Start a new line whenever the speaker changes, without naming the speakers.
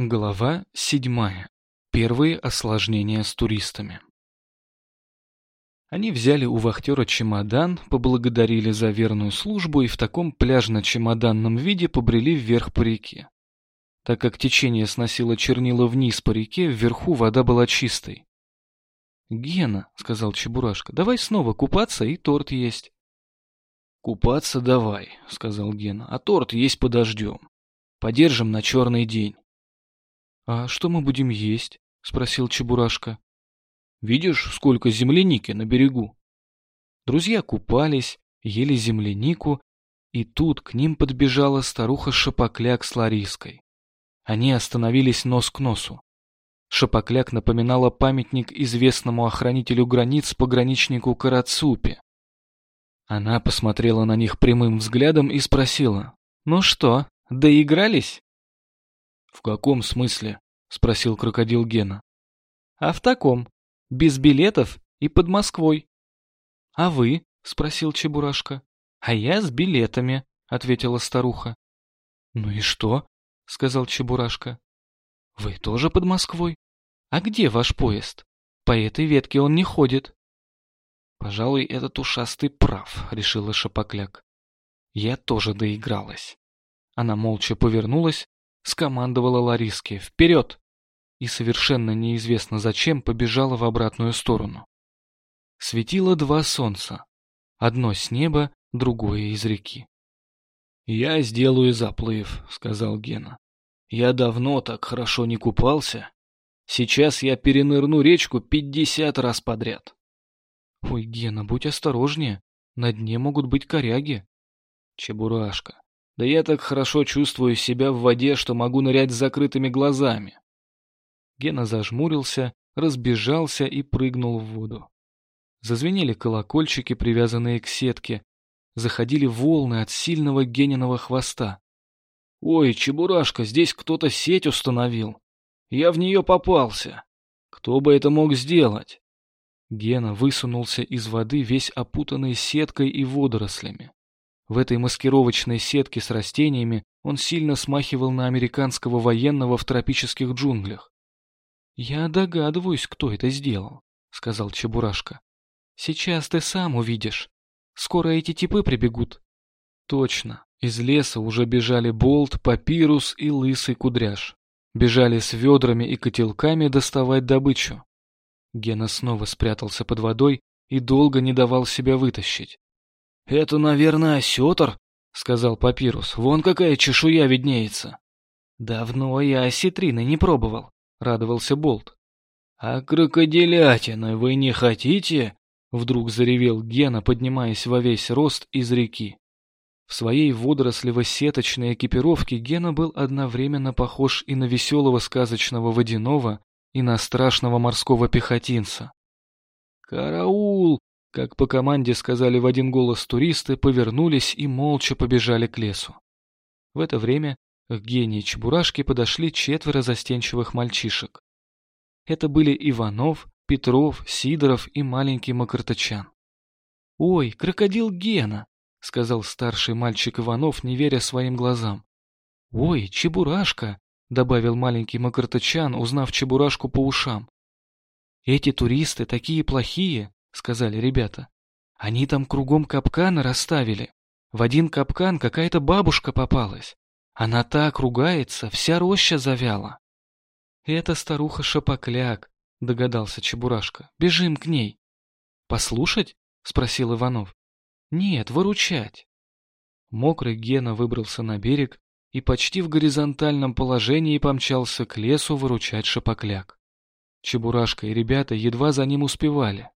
Глава седьмая. Первые осложнения с туристами. Они взяли у вахтера чемодан, поблагодарили за верную службу и в таком пляжно-чемоданном виде побрели вверх по реке. Так как течение сносило чернила вниз по реке, вверху вода была чистой. «Гена», — сказал Чебурашка, — «давай снова купаться и торт есть».
«Купаться давай», — сказал Гена, — «а торт есть подождем. Подержим на черный день».
«А что мы будем есть?» — спросил Чебурашка.
«Видишь, сколько земляники на берегу?»
Друзья купались, ели землянику, и тут к ним подбежала старуха Шапокляк с Лариской. Они остановились нос к носу. Шапокляк напоминала памятник известному охранителю границ пограничнику Карацупе. Она посмотрела на них прямым взглядом и спросила, «Ну что, доигрались?»
«В каком смысле?» — спросил крокодил Гена.
«А в таком. Без билетов и под Москвой». «А вы?» — спросил Чебурашка. «А я с билетами», — ответила старуха. «Ну и что?» — сказал Чебурашка. «Вы тоже под Москвой? А где ваш поезд? По этой ветке он не ходит». «Пожалуй, этот ушастый прав», — решила Шапокляк. Я тоже доигралась. Она молча повернулась скомандовала Лариске «Вперед!» и совершенно неизвестно зачем побежала в обратную сторону. Светило два солнца. Одно с неба, другое из реки.
«Я сделаю заплыв», — сказал Гена. «Я давно так хорошо не купался. Сейчас я перенырну речку пятьдесят раз подряд».
«Ой, Гена, будь осторожнее, на дне могут быть коряги».
«Чебурашка, да я так хорошо чувствую себя в воде, что могу нырять с закрытыми глазами.
Гена зажмурился, разбежался и прыгнул в воду. Зазвенели колокольчики, привязанные к сетке. Заходили волны от сильного Гениного хвоста.
«Ой, Чебурашка, здесь кто-то сеть установил. Я в нее попался. Кто бы это мог сделать?»
Гена высунулся из воды весь опутанный сеткой и водорослями. В этой маскировочной сетке с растениями он сильно смахивал на американского военного в тропических джунглях. «Я догадываюсь, кто это сделал», — сказал Чебурашка. «Сейчас ты сам увидишь. Скоро эти типы прибегут». Точно. Из леса уже бежали Болт, Папирус и Лысый Кудряш. Бежали с ведрами и котелками доставать добычу. Гена снова спрятался под водой и долго не давал себя вытащить.
«Это, наверное, осетр», — сказал Папирус. «Вон какая чешуя виднеется».
«Давно я осетрины не пробовал», — радовался Болт.
«А крокодилятины вы не хотите?» — вдруг заревел Гена, поднимаясь во весь рост из реки.
В своей водорослево-сеточной экипировке Гена был одновременно похож и на веселого сказочного водяного, и на страшного морского пехотинца.
«Караул!»
Как по команде сказали в один голос туристы, повернулись и молча побежали к лесу. В это время к гении Чебурашки подошли четверо застенчивых мальчишек. Это были Иванов, Петров, Сидоров и маленький Макартачан. «Ой, крокодил Гена!» — сказал старший мальчик Иванов, не веря своим глазам. «Ой, Чебурашка!» — добавил маленький Макартачан, узнав Чебурашку по ушам. «Эти туристы такие плохие!» — сказали ребята. «Они там кругом капканы расставили. В один капкан какая-то бабушка попалась. Она так ругается, вся роща завяла». «Это старуха Шапокляк», — догадался Чебурашка. «Бежим к ней». «Послушать?» — спросил Иванов. «Нет, выручать». Мокрый Гена выбрался на берег и почти в горизонтальном положении помчался к лесу выручать Шапокляк. Чебурашка и ребята едва за ним успевали.